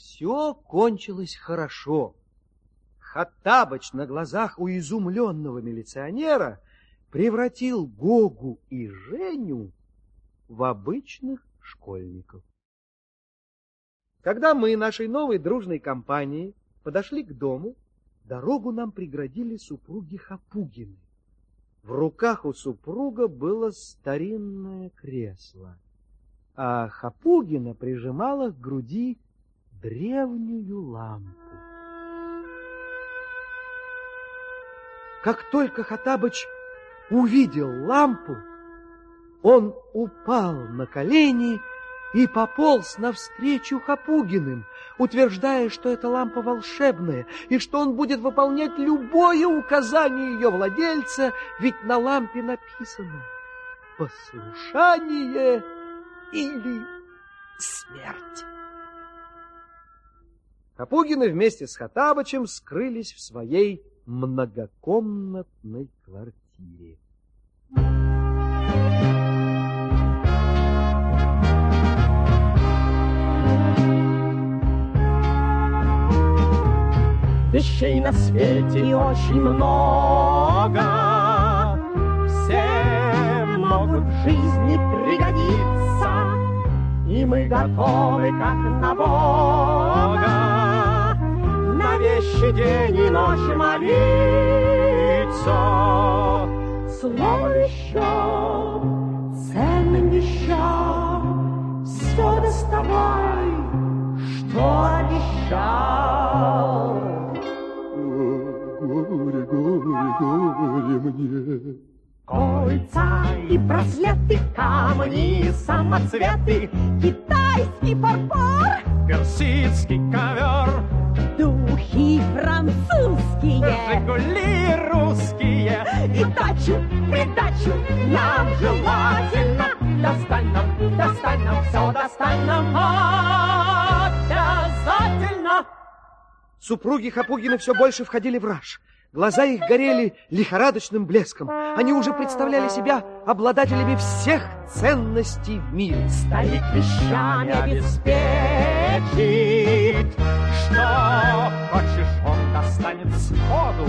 Все кончилось хорошо. Хаттабыч на глазах у изумленного милиционера превратил Гогу и Женю в обычных школьников. Когда мы нашей новой дружной компанией подошли к дому, дорогу нам преградили супруги Хапугины. В руках у супруга было старинное кресло, а Хапугина прижимала к груди древнюю лампу. Как только Хатабыч увидел лампу, он упал на колени и пополз навстречу Хапугиным, утверждая, что эта лампа волшебная и что он будет выполнять любое указание ее владельца, ведь на лампе написано «Послушание или смерть». Хапугины вместе с Хатабычем скрылись в своей многокомнатной квартире. Вещей на свете очень много, Все могут в жизни пригодиться, И мы готовы, как на Бога, На вещи день и ночь молиться. Слово вещам, ценным вещам, Все доставай, что обещал горе, горе, горе мне. Кольца и браслеты, камни, самоцветы, китайский фарфор, персидский ковер, духи французские, жигули русские, и дачу, придачу нам желательно. Достань нам, достань нам, все достань нам обязательно. Супруги Хапугины все больше входили в раж. Глаза их горели лихорадочным блеском. Они уже представляли себя обладателями всех ценностей в мире. Старик вещами обеспечит, что хочешь, он достанет сходу.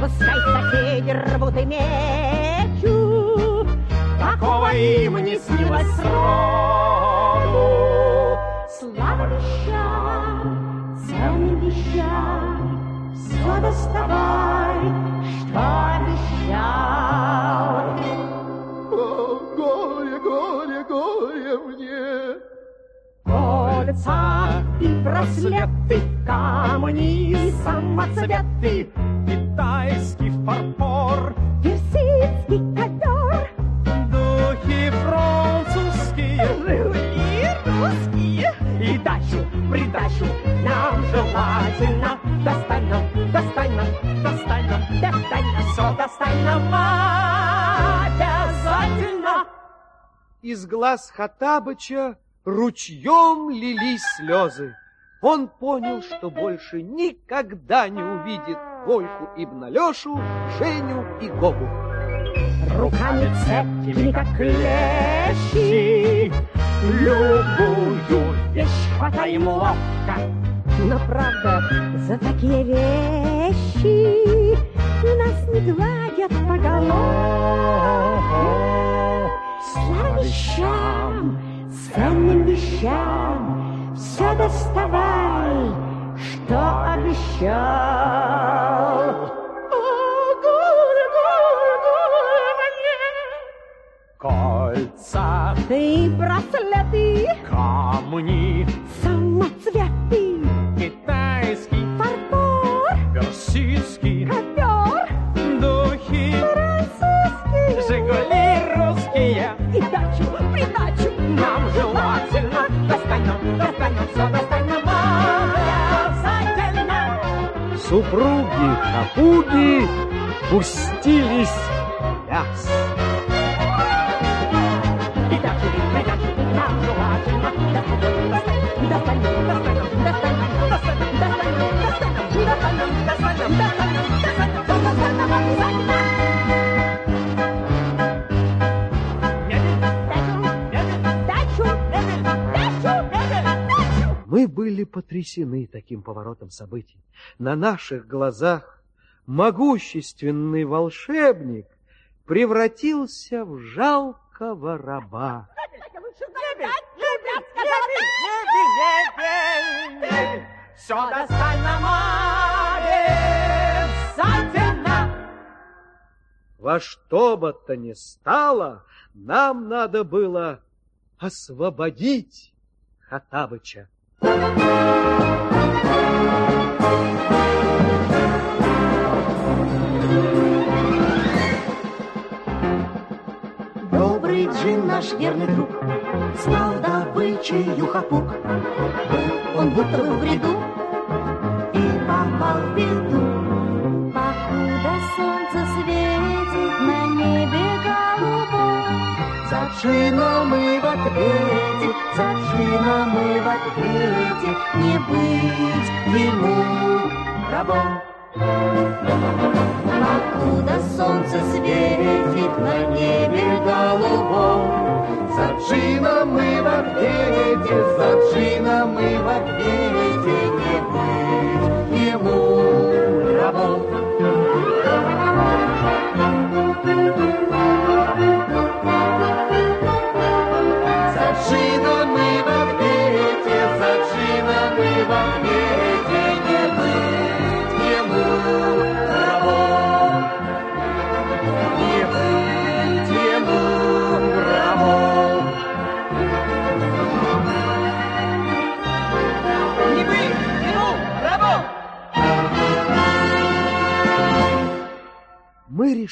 Пускай соседи рвут и мечут, такого им не снилось сроду. Слава вещам! ценным вещам все доставай, что браслеты, камни и самоцветы, китайский фарфор, персидский ковер, духи французские, жигули русские и дачу, придачу нам желательно. Достань нам, достань нам, достань нам, достань нам, все достань нам обязательно. Из глаз Хатабыча ручьем лились слезы. Он понял, что больше никогда не увидит Вольку Ибн Алешу, Женю и Гогу. Руками цепкими, как клещи, Любую вещь хватаем ловко. Но правда, за такие вещи Нас не гладят по голове. Слава вещам, ценным вещам, Все доставай, что обещал. Кольца. И браслеты, камни, самоцветы, китайский. Фарфор, персидский. Ковер, духи. Французские, жигули русские. И дачу, придачу. Нам желательно. Достань нам, Супруги Хапуги пустились в пляс. Потрясены таким поворотом событий. На наших глазах могущественный волшебник превратился в жалкого раба. Все достально обязательно. Во что бы то ни стало, нам надо было освободить Хатабыча. Добрый джин, наш верный друг, Стал добычей юхапук. Был он будто в бреду И попал в беду. Покуда солнце светит на небе голубом, За джином и в ответе, За джином и в ответе Не быть ему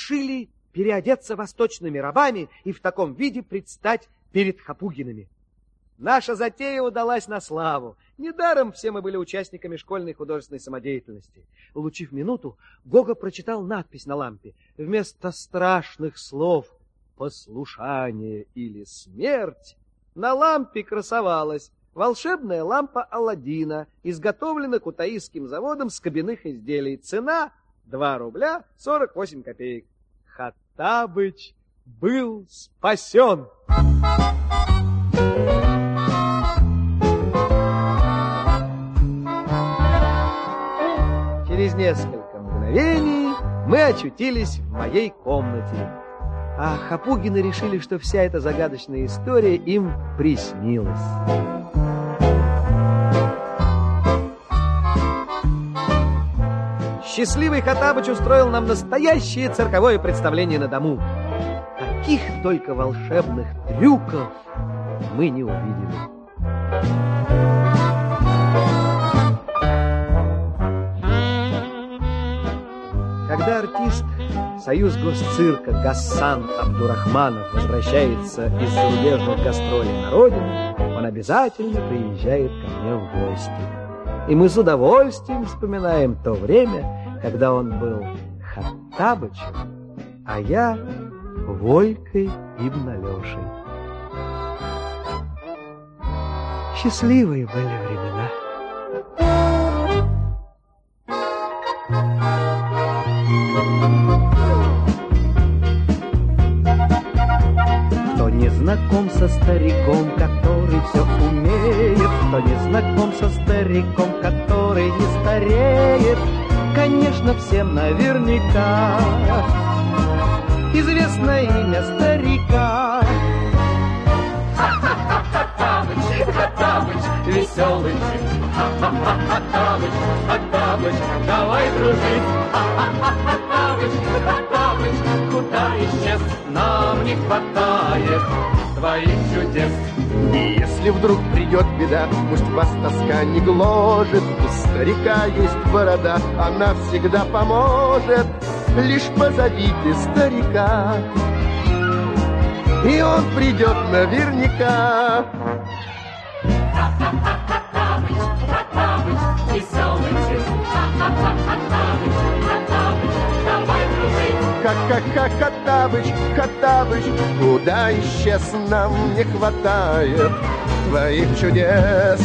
решили переодеться восточными рабами и в таком виде предстать перед Хапугинами. Наша затея удалась на славу. Недаром все мы были участниками школьной художественной самодеятельности. Улучив минуту, Гога прочитал надпись на лампе. Вместо страшных слов «послушание» или «смерть» на лампе красовалась волшебная лампа Алладина, изготовлена кутаисским заводом с кабинных изделий. Цена 2 рубля 48 копеек. Хаттабыч был спасен. Через несколько мгновений мы очутились в моей комнате. А Хапугины решили, что вся эта загадочная история им приснилась. Счастливый Хаттабыч устроил нам настоящее цирковое представление на дому. Каких только волшебных трюков мы не увидели. Когда артист Союз госцирка Гассан Абдурахманов возвращается из зарубежных гастролей на родину, он обязательно приезжает ко мне в гости. И мы с удовольствием вспоминаем то время, когда он был Хаттабычем, а я Волькой Ибн Алешей. Счастливые были времена. Кто не знаком со стариком, который все умеет, Кто не знаком со стариком, который не стареет, Конечно, всем наверняка известно имя старика. Хаттабыч, веселый джин. Хаттабыч, Хаттабыч, давай дружить. Хаттабыч, Хаттабыч, куда исчез? Нам не хватает твоих чудес. Если вдруг придет беда, пусть вас тоска не гложет. У старика есть борода, она всегда поможет. Лишь позовите старика, и он придет наверняка. Хаттабыч, давай дружить. Ха-ха-ха, Хаттабыч, Хаттабыч, куда исчез нам не хватает твоих чудес.